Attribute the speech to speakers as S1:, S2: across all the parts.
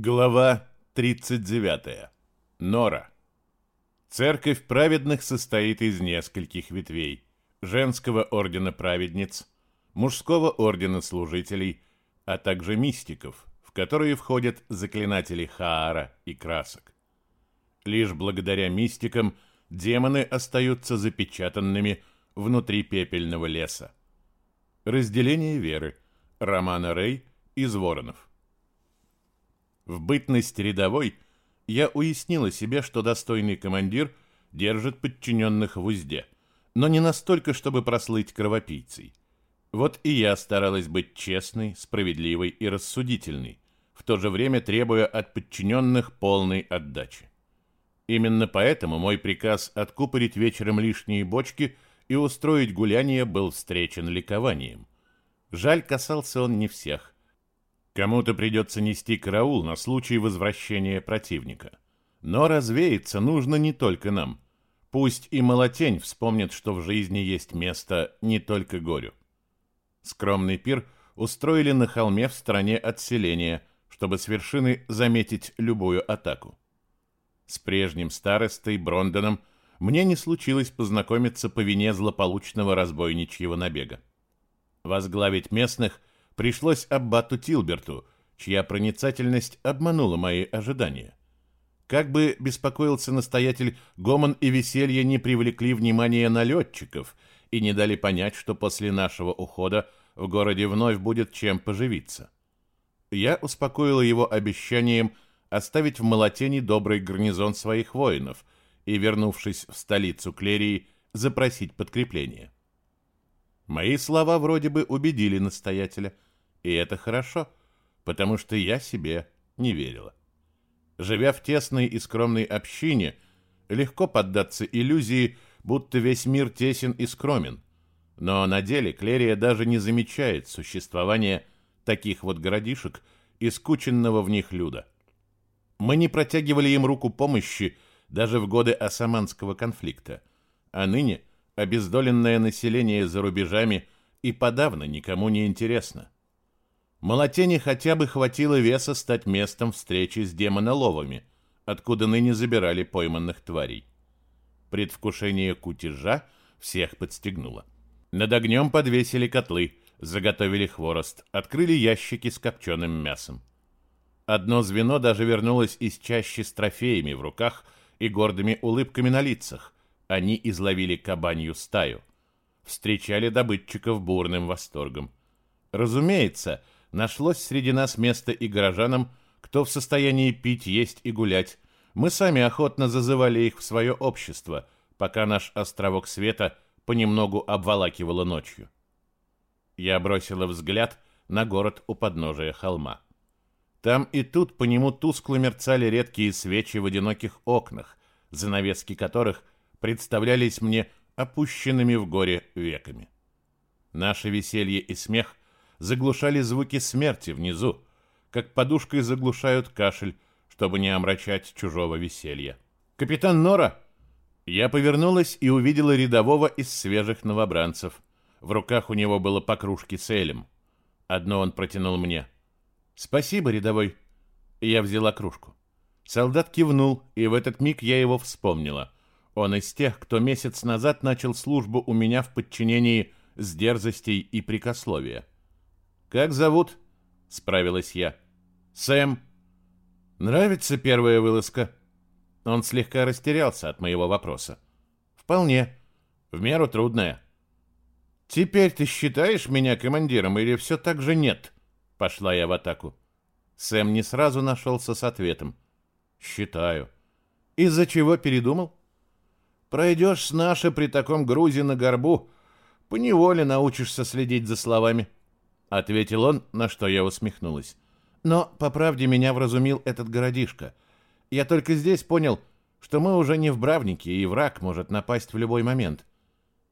S1: Глава 39. Нора. Церковь праведных состоит из нескольких ветвей. Женского ордена праведниц, мужского ордена служителей, а также мистиков, в которые входят заклинатели Хаара и красок. Лишь благодаря мистикам демоны остаются запечатанными внутри пепельного леса. Разделение веры. Романа Рей из Воронов. В бытность рядовой я уяснила себе, что достойный командир держит подчиненных в узде, но не настолько, чтобы прослыть кровопийцей. Вот и я старалась быть честной, справедливой и рассудительной, в то же время требуя от подчиненных полной отдачи. Именно поэтому мой приказ откупорить вечером лишние бочки и устроить гуляние был встречен ликованием. Жаль, касался он не всех. Кому-то придется нести караул на случай возвращения противника. Но развеяться нужно не только нам. Пусть и Молотень вспомнит, что в жизни есть место не только горю. Скромный пир устроили на холме в стороне от селения, чтобы с вершины заметить любую атаку. С прежним старостой Брондоном мне не случилось познакомиться по вине злополучного разбойничьего набега. Возглавить местных пришлось аббату Тилберту, чья проницательность обманула мои ожидания. Как бы беспокоился настоятель, гомон и веселье не привлекли внимания налетчиков и не дали понять, что после нашего ухода в городе вновь будет чем поживиться. Я успокоила его обещанием оставить в Молотене добрый гарнизон своих воинов и, вернувшись в столицу Клерии, запросить подкрепление. Мои слова вроде бы убедили настоятеля – и это хорошо, потому что я себе не верила. Живя в тесной и скромной общине, легко поддаться иллюзии, будто весь мир тесен и скромен. Но на деле Клерия даже не замечает существования таких вот городишек и скученного в них люда. Мы не протягивали им руку помощи даже в годы османского конфликта, а ныне обездоленное население за рубежами и подавно никому не интересно. Молотени хотя бы хватило веса стать местом встречи с демоноловами, откуда ныне забирали пойманных тварей. Предвкушение кутежа всех подстегнуло. Над огнем подвесили котлы, заготовили хворост, открыли ящики с копченым мясом. Одно звено даже вернулось из чащи с трофеями в руках и гордыми улыбками на лицах. Они изловили кабанью стаю. Встречали добытчиков бурным восторгом. Разумеется, нашлось среди нас место и горожанам, кто в состоянии пить, есть и гулять. Мы сами охотно зазывали их в свое общество, пока наш островок света понемногу обволакивало ночью. Я бросила взгляд на город у подножия холма. Там и тут по нему тускло мерцали редкие свечи в одиноких окнах, занавески которых представлялись мне опущенными в горе веками. Наше веселье и смех заглушали звуки смерти внизу, как подушкой заглушают кашель, чтобы не омрачать чужого веселья. «Капитан Нора!» Я повернулась и увидела рядового из свежих новобранцев. В руках у него было по кружке с элем. Одно он протянул мне. «Спасибо, рядовой». Я взяла кружку. Солдат кивнул, и в этот миг я его вспомнила. Он из тех, кто месяц назад начал службу у меня в подчинении с дерзостей и прикословия. «Как зовут?» — справилась я. «Сэм». «Нравится первая вылазка?» Он слегка растерялся от моего вопроса. «Вполне. В меру трудная». «Теперь ты считаешь меня командиром или все так же нет?» Пошла я в атаку. Сэм не сразу нашелся с ответом. «Считаю». «Из-за чего передумал?» «Пройдешь с нашей при таком грузе на горбу, поневоле научишься следить за словами». — ответил он, на что я усмехнулась. «Но, по правде, меня вразумил этот городишко. Я только здесь понял, что мы уже не в Бравнике, и враг может напасть в любой момент.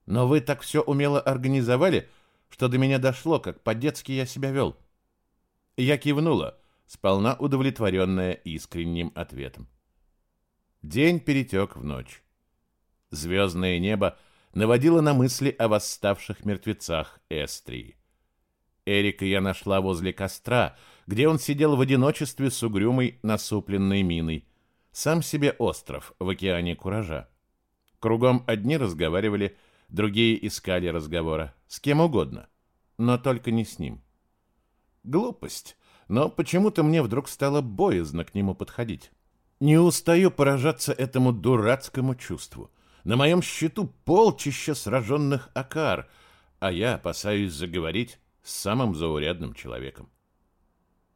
S1: Но вы так все умело организовали, что до меня дошло, как по-детски я себя вел». Я кивнула, сполна удовлетворенная искренним ответом. День перетек в ночь. Звездное небо наводило на мысли о восставших мертвецах Эстрии. Эрика я нашла возле костра, где он сидел в одиночестве с угрюмой насупленной миной. Сам себе остров в океане куража. Кругом одни разговаривали, другие искали разговора. С кем угодно. Но только не с ним. Глупость. Но почему-то мне вдруг стало боязно к нему подходить. Не устаю поражаться этому дурацкому чувству. На моем счету полчища сраженных акар, а я опасаюсь заговорить с самым заурядным человеком.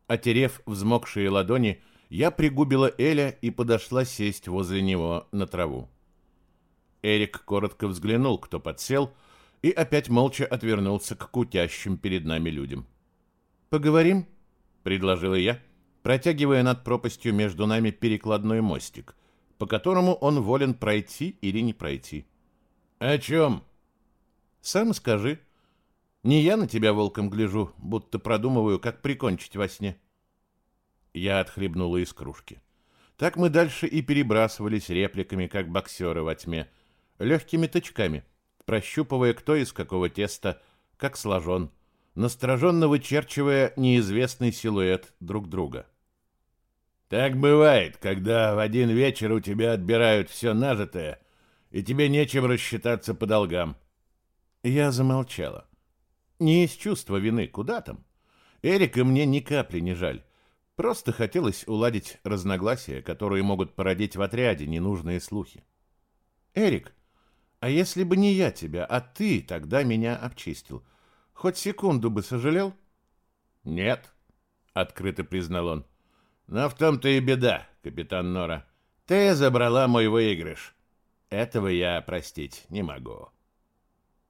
S1: Отерев взмокшие ладони, я пригубила Эля и подошла сесть возле него на траву. Эрик коротко взглянул, кто подсел, и опять молча отвернулся к кутящим перед нами людям. «Поговорим?» — предложила я, протягивая над пропастью между нами перекладной мостик, по которому он волен пройти или не пройти. «О чем?» «Сам скажи», не я на тебя волком гляжу, будто продумываю, как прикончить во сне. Я отхлебнула из кружки. Так мы дальше и перебрасывались репликами, как боксеры во тьме, легкими тычками, прощупывая, кто из какого теста, как сложен, настороженно вычерчивая неизвестный силуэт друг друга. Так бывает, когда в один вечер у тебя отбирают все нажитое, и тебе нечем рассчитаться по долгам. Я замолчала. Не из чувства вины, куда там. Эрика мне ни капли не жаль. Просто хотелось уладить разногласия, которые могут породить в отряде ненужные слухи. Эрик, а если бы не я тебя, а ты тогда меня обчистил, хоть секунду бы сожалел? Нет, открыто признал он. Но в том-то и беда, капитан Нора. Ты забрала мой выигрыш. Этого я простить не могу.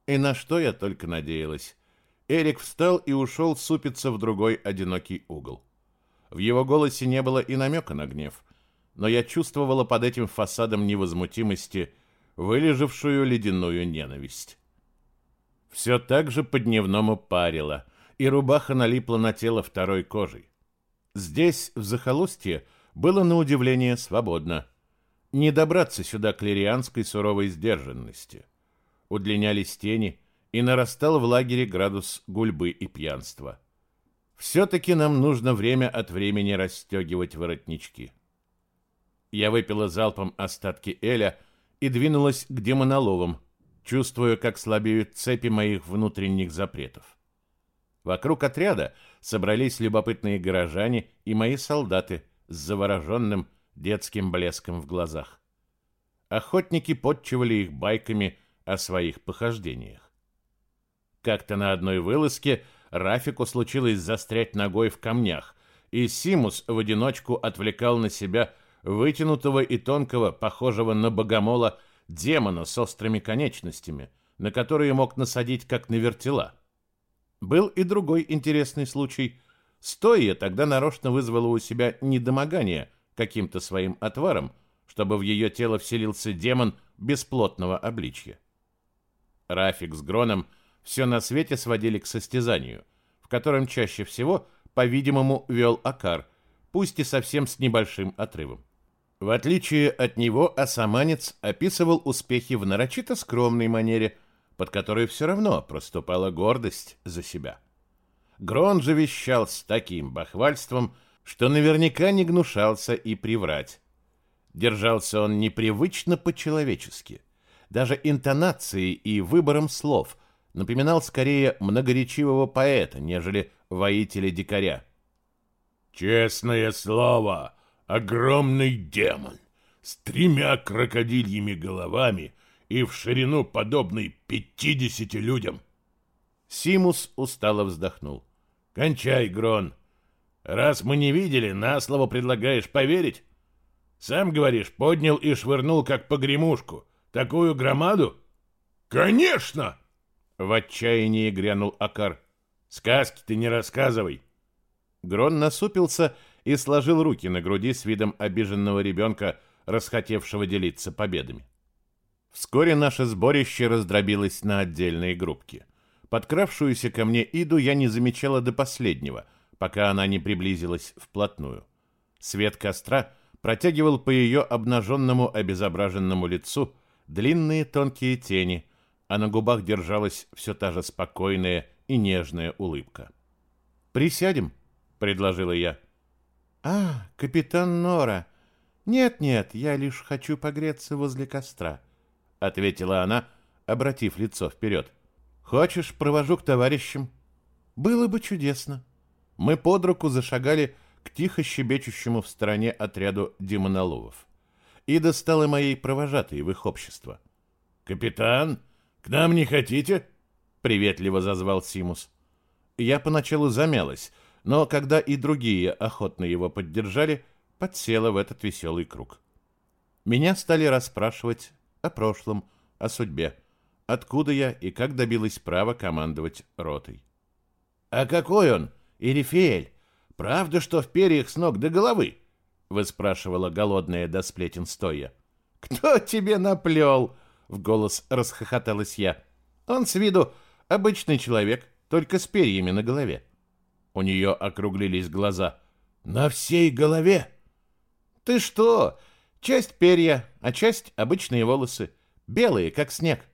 S1: И на что я только надеялась. Эрик встал и ушел супиться в другой одинокий угол. В его голосе не было и намека на гнев, но я чувствовала под этим фасадом невозмутимости вылежавшую ледяную ненависть. Все так же по-дневному парило, и рубаха налипла на тело второй кожей. Здесь, в захолустье, было на удивление свободно. Не добраться сюда к лирианской суровой сдержанности. Удлинялись тени, и нарастал в лагере градус гульбы и пьянства. Все-таки нам нужно время от времени расстегивать воротнички. Я выпила залпом остатки Эля и двинулась к демоноловам, чувствуя, как слабеют цепи моих внутренних запретов. Вокруг отряда собрались любопытные горожане и мои солдаты с завороженным детским блеском в глазах. Охотники подчивали их байками о своих похождениях. Как-то на одной вылазке Рафику случилось застрять ногой в камнях, и Симус в одиночку отвлекал на себя вытянутого и тонкого, похожего на богомола, демона с острыми конечностями, на которые мог насадить как на вертела. Был и другой интересный случай. Стоя тогда нарочно вызвала у себя недомогание каким-то своим отваром, чтобы в ее тело вселился демон бесплотного обличья. Рафик с Гроном – все на свете сводили к состязанию, в котором чаще всего, по-видимому, вел Акар, пусть и совсем с небольшим отрывом. В отличие от него, осаманец описывал успехи в нарочито скромной манере, под которой все равно проступала гордость за себя. Грон же вещал с таким бахвальством, что наверняка не гнушался и приврать. Держался он непривычно по-человечески. Даже интонацией и выбором слов напоминал скорее многоречивого поэта, нежели воителя-дикаря.
S2: «Честное слово, огромный демон, с тремя крокодильями головами и в ширину подобный пятидесяти людям».
S1: Симус устало вздохнул.
S2: «Кончай, Грон. Раз мы не видели, на слово предлагаешь поверить? Сам, говоришь, поднял и швырнул, как погремушку. Такую громаду?» «Конечно!»
S1: В отчаянии грянул Акар.
S2: «Сказки ты не рассказывай!»
S1: Грон насупился и сложил руки на груди с видом обиженного ребенка, расхотевшего делиться победами. Вскоре наше сборище раздробилось на отдельные группки. Подкравшуюся ко мне Иду я не замечала до последнего, пока она не приблизилась вплотную. Свет костра протягивал по ее обнаженному обезображенному лицу длинные тонкие тени, а на губах держалась все та же спокойная и нежная улыбка. «Присядем?» предложила я.
S3: А, капитан Нора. Нет-нет, я лишь хочу погреться возле костра, ответила она, обратив лицо вперед. Хочешь, провожу к товарищам? Было бы чудесно. Мы под руку зашагали к тихо щебечущему в стороне отряду демоноловов. Ида стала моей провожатой в их общество.
S2: «Капитан, к нам не хотите?»
S1: — приветливо зазвал Симус. Я поначалу замялась, но когда и другие охотно его поддержали, подсела в этот веселый круг. Меня стали расспрашивать о прошлом, о судьбе, откуда я и как добилась права командовать ротой.
S2: «А какой он, Ирифеэль? Правда, что в перьях с ног до головы?» — выспрашивала голодная до сплетен стоя.
S3: «Кто тебе наплел?» — в голос расхохоталась я. «Он с виду Обычный человек, только с перьями на голове.
S1: У нее округлились глаза.
S2: На всей голове?
S3: Ты что? Часть перья, а часть обычные волосы, белые, как снег.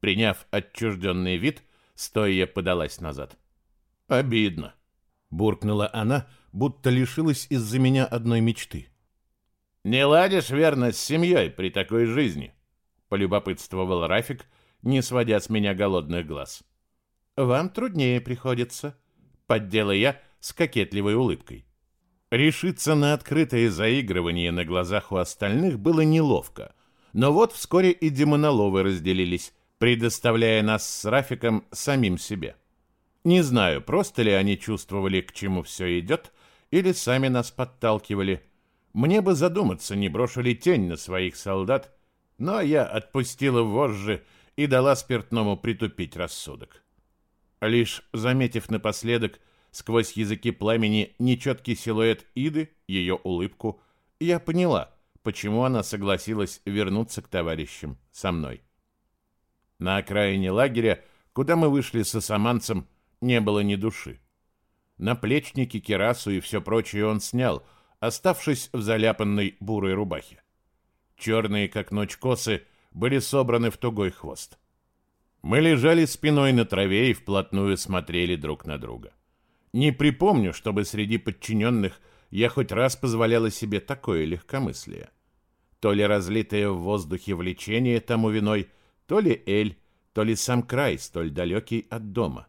S1: Приняв отчужденный вид, стоя подалась назад.
S3: Обидно, буркнула она, будто лишилась из-за меня одной мечты.
S1: Не ладишь верно с семьей при такой жизни, полюбопытствовал Рафик, не сводя с меня голодных глаз.
S3: «Вам труднее приходится», — поддела я с кокетливой улыбкой.
S1: Решиться на открытое заигрывание на глазах у остальных было неловко, но вот вскоре и демоноловы разделились, предоставляя нас с Рафиком самим себе. Не знаю, просто ли они чувствовали, к чему все идет, или сами нас подталкивали. Мне бы задуматься, не брошу ли тень на своих солдат, но я отпустила вожжи и дала спиртному притупить рассудок. Лишь заметив напоследок сквозь языки пламени нечеткий силуэт Иды, ее улыбку, я поняла, почему она согласилась вернуться к товарищам со мной. На окраине лагеря, куда мы вышли с осаманцем, не было ни души. Наплечники, керасу и все прочее он снял, оставшись в заляпанной бурой рубахе. Черные, как ночь косы, были собраны в тугой хвост. Мы лежали спиной на траве и вплотную смотрели друг на друга. Не припомню, чтобы среди подчиненных я хоть раз позволяла себе такое легкомыслие. То ли разлитое в воздухе влечение тому виной, то ли Эль, то ли сам край, столь далекий от дома.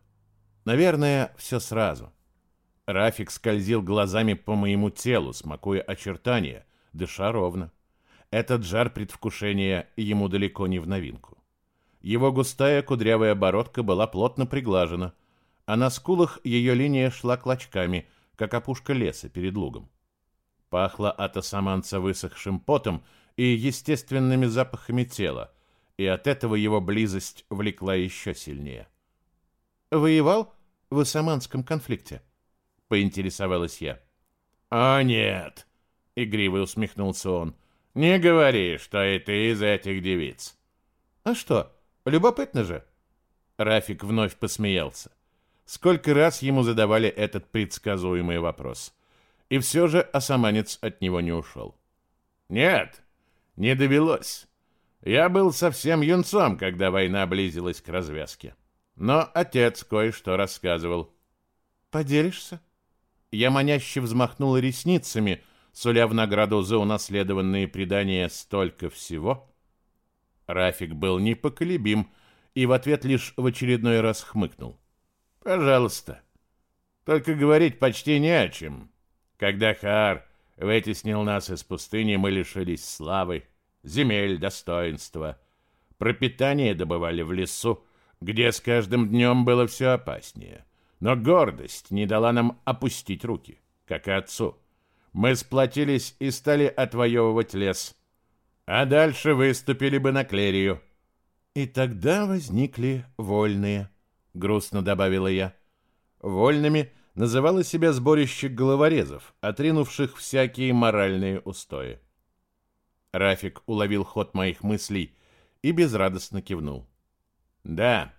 S1: Наверное, все сразу. Рафик скользил глазами по моему телу, смакуя очертания, дыша ровно. Этот жар предвкушения ему далеко не в новинку. Его густая кудрявая бородка была плотно приглажена, а на скулах ее линия шла клочками, как опушка леса перед лугом. Пахло от осаманца высохшим потом и естественными запахами тела, и от этого его близость влекла еще сильнее.
S3: «Воевал в осаманском конфликте?» — поинтересовалась я.
S2: «А нет!» — игриво усмехнулся он. Не говори, что и ты из этих девиц.
S3: А что, любопытно же?
S1: Рафик вновь посмеялся. Сколько раз ему задавали этот предсказуемый вопрос. И все же осаманец от него не ушел. Нет, не довелось. Я был совсем юнцом, когда война близилась к развязке. Но отец кое-что рассказывал.
S3: Поделишься?
S1: Я маняще взмахнул ресницами, суля в награду за унаследованные предания столько всего? Рафик был непоколебим и в ответ лишь в очередной раз хмыкнул. «Пожалуйста. Только говорить почти не о чем. Когда Хаар вытеснил нас из пустыни, мы лишились славы, земель, достоинства. Пропитание добывали в лесу, где с каждым днем было все опаснее. Но гордость не дала нам опустить руки, как и отцу. Мы сплотились и стали отвоевывать лес. А дальше выступили бы на Клерию.
S3: И тогда возникли вольные, грустно добавила я.
S1: Вольными называло себя сборище головорезов, отринувших всякие моральные устои. Рафик уловил ход моих мыслей и безрадостно кивнул. Да,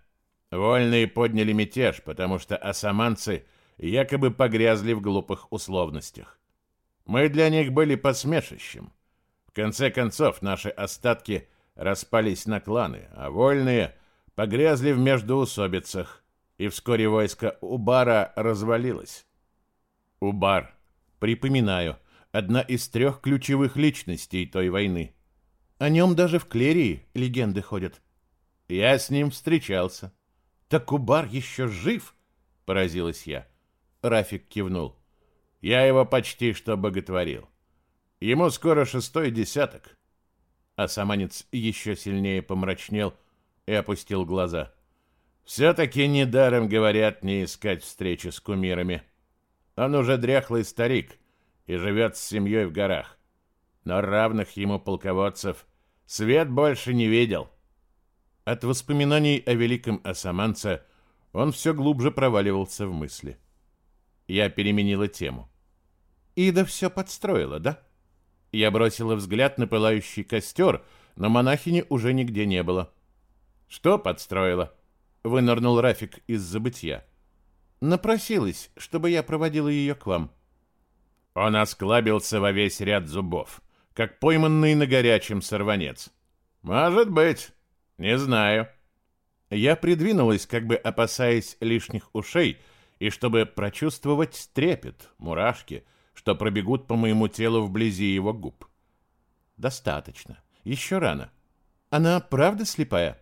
S1: вольные подняли мятеж, потому что осаманцы якобы погрязли в глупых условностях. Мы для них были посмешищем. В конце концов, наши остатки распались на кланы, а вольные погрязли в междоусобицах, и вскоре войско Убара развалилось.
S3: Убар. Припоминаю. Одна из трех ключевых личностей той войны. О нем даже в Клерии легенды ходят. Я с ним встречался. Так Убар еще жив? Поразилась я. Рафик кивнул. Я его почти что боготворил. Ему скоро шестой десяток. А саманец еще сильнее помрачнел и опустил глаза. Все-таки недаром говорят не искать встречи с кумирами. Он уже дряхлый старик и живет с семьей в горах. Но равных ему полководцев свет больше не видел. От воспоминаний о великом осаманце он все глубже проваливался в мысли. Я переменила тему. Ида все подстроила, да? Я бросила взгляд на пылающий костер, но монахини уже нигде не было. Что подстроила? Вынырнул Рафик из забытья. Напросилась, чтобы я проводила ее к вам. Он осклабился во весь ряд зубов, как пойманный на горячем сорванец. Может быть, не знаю. Я придвинулась, как бы опасаясь лишних ушей, и чтобы прочувствовать трепет, мурашки, что пробегут по моему телу вблизи его губ. Достаточно. Еще рано. Она правда слепая?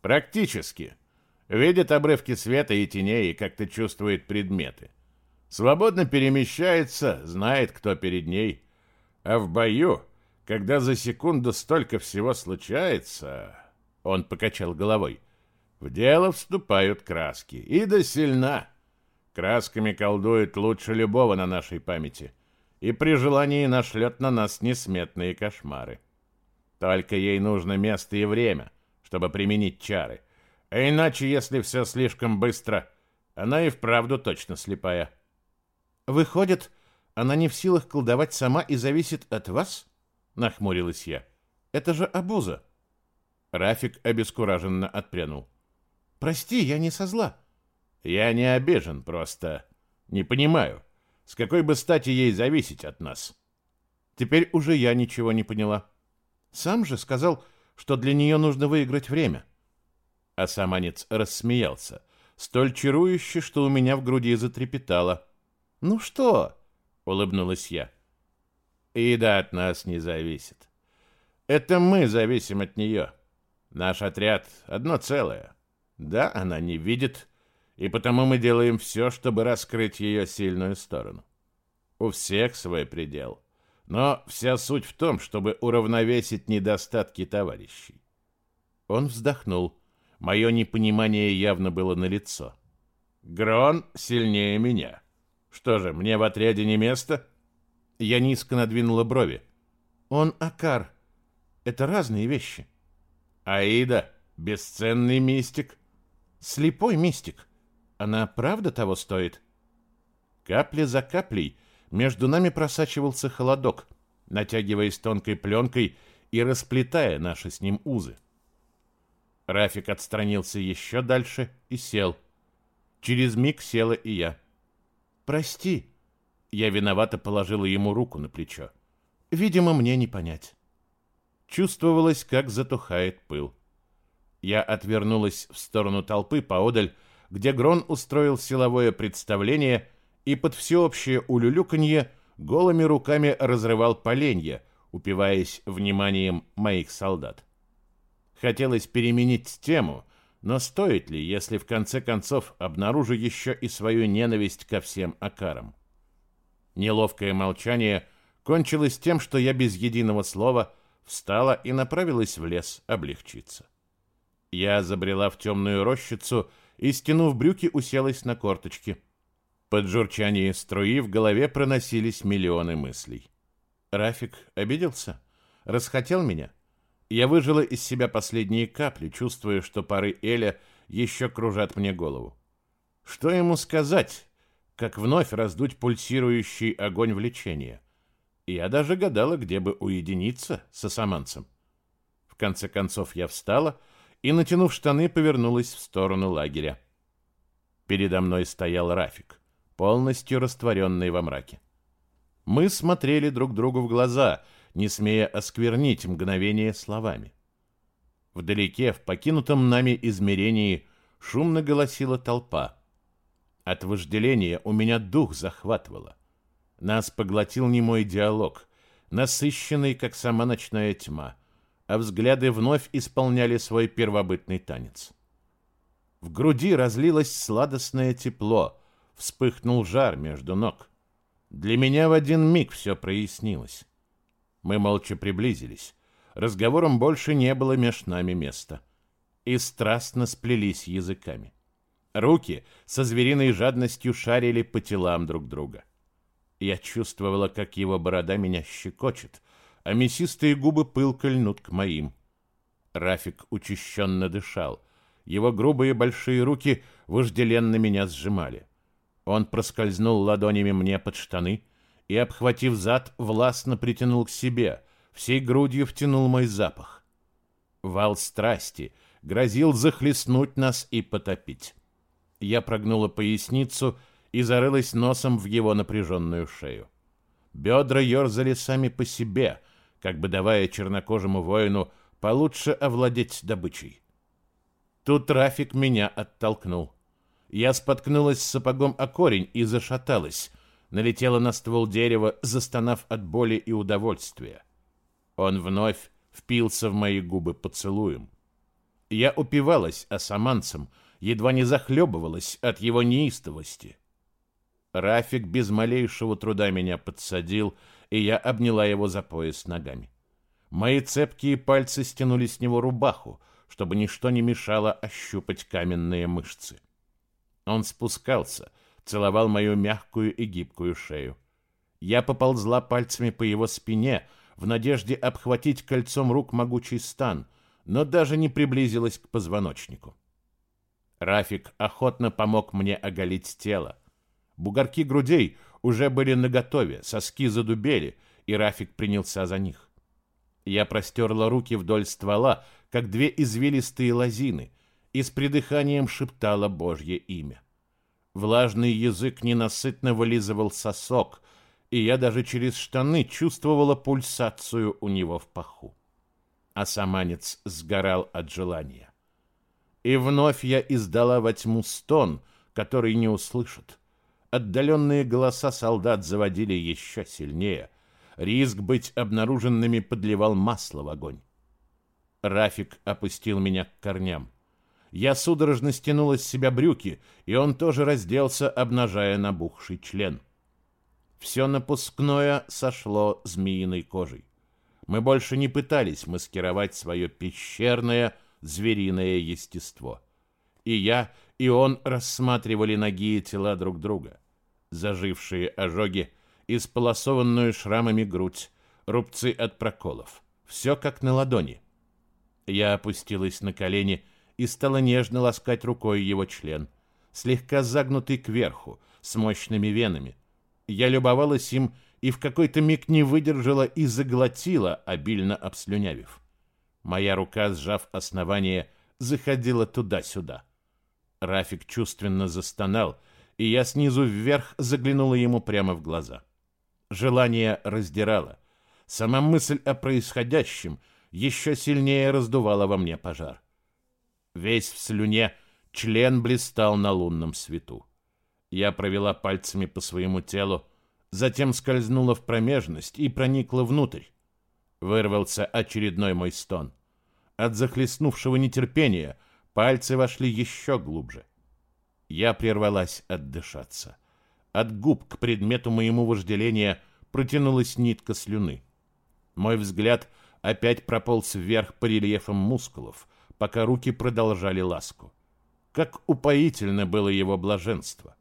S3: Практически. Видит обрывки света и теней и как-то чувствует предметы. Свободно перемещается, знает, кто перед ней. А в бою, когда за секунду столько всего случается... Он покачал головой. В дело вступают краски. И до сильна. Красками колдует лучше любого на нашей памяти. И при желании нашлет на нас несметные кошмары. Только ей нужно место и время, чтобы применить чары. А иначе, если все слишком быстро, она и вправду точно слепая. Выходит, она не в силах колдовать сама и зависит от вас? Нахмурилась я. Это же обуза. Рафик обескураженно отпрянул. Прости, я не со зла. Я не обижен, просто не понимаю, с какой бы стати ей зависеть от нас. Теперь уже я ничего не поняла. Сам же сказал, что для нее нужно выиграть время. — а саманец рассмеялся, столь чарующе, что у меня в груди затрепетало. «Ну что?» — улыбнулась я. «Ида от нас не зависит. Это мы зависим от нее. Наш отряд — одно целое. Да, она не видит, и потому мы делаем все, чтобы раскрыть ее сильную сторону. У всех свой предел. Но вся суть в том, чтобы уравновесить недостатки товарищей». Он вздохнул. Мое непонимание явно было налицо. Грон сильнее меня. Что же, мне в отряде не место? Я низко надвинула брови. Он Акар. Это разные вещи. Аида — бесценный мистик. Слепой мистик. Она правда того стоит? Капля за каплей между нами просачивался холодок, натягиваясь тонкой пленкой и расплетая наши с ним узы. Рафик отстранился еще дальше и сел. Через миг села и я. «Прости». Я виновато положила ему руку на плечо. «Видимо, мне не понять». Чувствовалось, как затухает пыл. Я отвернулась в сторону толпы поодаль, где Грон устроил силовое представление и под всеобщее улюлюканье голыми руками разрывал поленья, упиваясь вниманием моих солдат. Хотелось переменить тему, но стоит ли, если в конце концов обнаружу еще и свою ненависть ко всем Акарам? Неловкое молчание кончилось тем, что я без единого слова встала и направилась в лес облегчиться. Я забрела в темную рощицу и, стянув брюки, уселась на корточки. Под журчание струи в голове проносились миллионы мыслей. Рафик обиделся? Расхотел меня? Я выжила из себя последние капли, чувствуя, что пары Эля еще кружат мне голову. Что ему сказать, как вновь раздуть пульсирующий огонь влечения? Я даже гадала, где бы уединиться с осаманцем. В конце концов я встала и, натянув штаны, повернулась в сторону лагеря. Передо мной стоял Рафик, полностью растворенный во мраке. Мы смотрели друг другу в глаза — не смея осквернить мгновение словами. Вдалеке, в покинутом нами измерении, шумно голосила толпа. От вожделения у меня дух захватывало. Нас поглотил немой диалог, насыщенный, как сама ночная тьма, а взгляды вновь исполняли свой первобытный танец. В груди разлилось сладостное тепло, вспыхнул жар между ног. Для меня в один миг все прояснилось. Мы молча приблизились. Разговором больше не было меж нами места. И страстно сплелись языками. Руки со звериной жадностью шарили по телам друг друга. Я чувствовала, как его борода меня щекочет, а мясистые губы пылко льнут к моим. Рафик учащенно дышал. Его грубые большие руки вожделенно меня сжимали. Он проскользнул ладонями мне под штаны и, обхватив зад, властно притянул к себе, всей грудью втянул мой запах. Вал страсти грозил захлестнуть нас и потопить. Я прогнула поясницу и зарылась носом в его напряженную шею. Бедра ерзали сами по себе, как бы давая чернокожему воину получше овладеть добычей. Тут трафик меня оттолкнул. Я споткнулась сапогом о корень и зашаталась, налетела на ствол дерева, застонав от боли и удовольствия. Он вновь впился в мои губы поцелуем. Я упивалась осаманцем, едва не захлебывалась от его неистовости. Рафик без малейшего труда меня подсадил, и я обняла его за пояс ногами. Мои цепкие пальцы стянули с него рубаху, чтобы ничто не мешало ощупать каменные мышцы. Он спускался, целовал мою мягкую и гибкую шею. Я поползла пальцами по его спине в надежде обхватить кольцом рук могучий стан, но даже не приблизилась к позвоночнику. Рафик охотно помог мне оголить тело. Бугорки грудей уже были наготове, соски задубели, и Рафик принялся за них. Я простерла руки вдоль ствола, как две извилистые лозины, и с придыханием шептала Божье имя. Влажный язык ненасытно вылизывал сосок, и я даже через штаны чувствовала пульсацию у него в паху. А саманец сгорал от желания. И вновь я издала во тьму стон, который не услышат. Отдаленные голоса солдат заводили еще сильнее. Риск быть обнаруженными подливал масло в огонь. Рафик опустил меня к корням. Я судорожно стянула с себя брюки, и он тоже разделся, обнажая набухший член. Все напускное сошло змеиной кожей. Мы больше не пытались маскировать свое пещерное звериное естество. И я, и он рассматривали ноги и тела друг друга. Зажившие ожоги, исполосованную шрамами грудь, рубцы от проколов. Все как на ладони. Я опустилась на колени и стала нежно ласкать рукой его член, слегка загнутый кверху, с мощными венами. Я любовалась им и в какой-то миг не выдержала и заглотила, обильно обслюнявив. Моя рука, сжав основание, заходила туда-сюда. Рафик чувственно застонал, и я снизу вверх заглянула ему прямо в глаза. Желание раздирало. Сама мысль о происходящем еще сильнее раздувала во мне пожар. Весь в слюне, член блистал на лунном свету. Я провела пальцами по своему телу, затем скользнула в промежность и проникла внутрь. Вырвался очередной мой стон. От захлестнувшего нетерпения пальцы вошли еще глубже. Я прервалась отдышаться. От губ к предмету моему вожделения протянулась нитка слюны. Мой взгляд опять прополз вверх по рельефам мускулов, пока руки продолжали ласку. Как упоительно было его блаженство.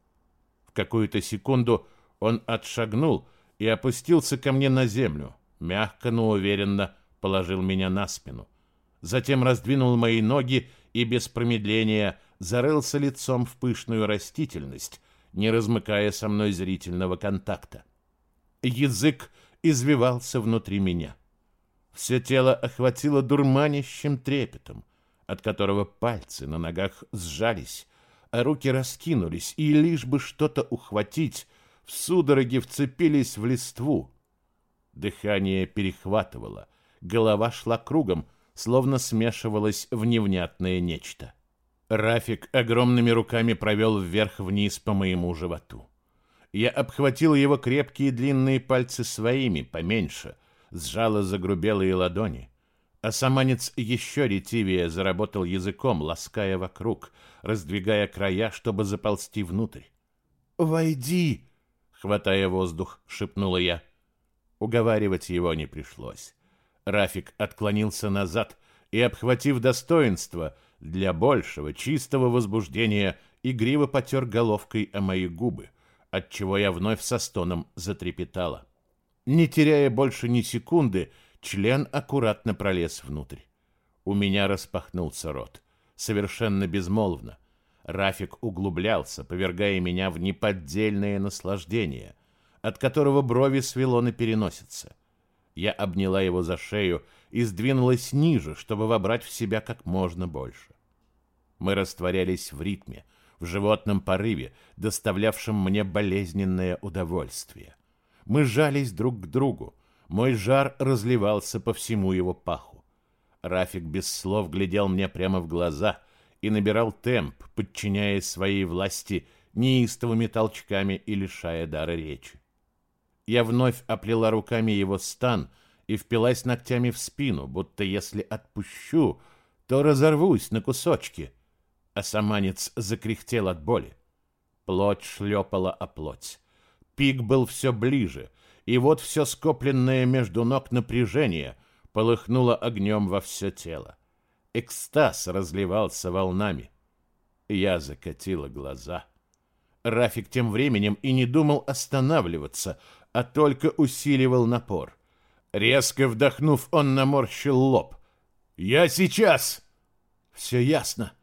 S3: В какую-то секунду он отшагнул и опустился ко мне на землю, мягко, но уверенно положил меня на спину затем раздвинул мои ноги и без промедления зарылся лицом в пышную растительность, не размыкая со мной зрительного контакта. Язык извивался внутри меня. Все тело охватило дурманящим трепетом, от которого пальцы на ногах сжались, а руки раскинулись, и лишь бы что-то ухватить, в судороге вцепились в листву. Дыхание перехватывало, голова шла кругом, словно смешивалось в невнятное нечто. Рафик огромными руками провел вверх-вниз по моему животу.
S1: Я обхватил его крепкие длинные пальцы своими, поменьше, сжала загрубелые ладони. А саманец еще ретивее заработал языком, лаская вокруг, раздвигая края, чтобы заползти внутрь. «Войди!» — хватая воздух, шепнула я. Уговаривать его не пришлось. Рафик отклонился назад и, обхватив достоинство, для большего, чистого возбуждения, игриво потер головкой о мои губы, отчего я вновь со стоном затрепетала. Не теряя больше ни секунды, член аккуратно пролез внутрь. У меня распахнулся рот, совершенно безмолвно. Рафик углублялся, повергая меня в неподдельное наслаждение, от которого брови свело на переносице. Я обняла его за шею и сдвинулась ниже, чтобы вобрать в себя как можно больше. Мы растворялись в ритме, в животном порыве, доставлявшем мне болезненное удовольствие. Мы жались друг к другу. Мой жар разливался по всему его паху. Рафик без слов глядел мне прямо в глаза и набирал темп, подчиняясь своей власти неистовыми толчками и лишая дара речи. Я вновь оплела руками его стан и впилась ногтями в спину, будто если отпущу, то разорвусь на кусочки. А саманец закряхтел от боли. Плоть шлепала о плоть. Пик был все ближе, и вот все скопленное между ног напряжение полыхнуло огнем во все тело. Экстаз разливался волнами. Я закатила глаза. Рафик тем временем и не думал останавливаться, а только усиливал напор. Резко вдохнув, он наморщил лоб. «Я сейчас!» «Все ясно».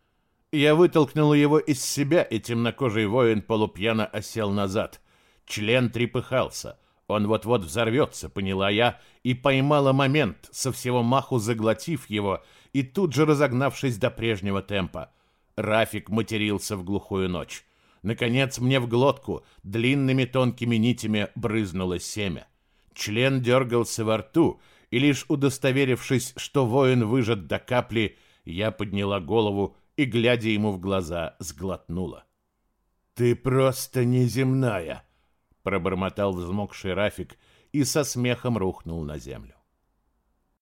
S1: Я вытолкнул его из себя, и темнокожий воин полупьяно осел назад. Член трепыхался. Он вот-вот взорвется, поняла я, и поймала момент, со всего маху заглотив его и тут же разогнавшись до прежнего темпа. Рафик матерился в глухую ночь. Наконец мне в глотку длинными тонкими нитями брызнуло семя. Член дергался во рту, и лишь удостоверившись, что воин выжат до капли, я подняла голову и, глядя ему в глаза, сглотнула. «Ты просто неземная!» — пробормотал взмокший Рафик и со смехом рухнул на землю.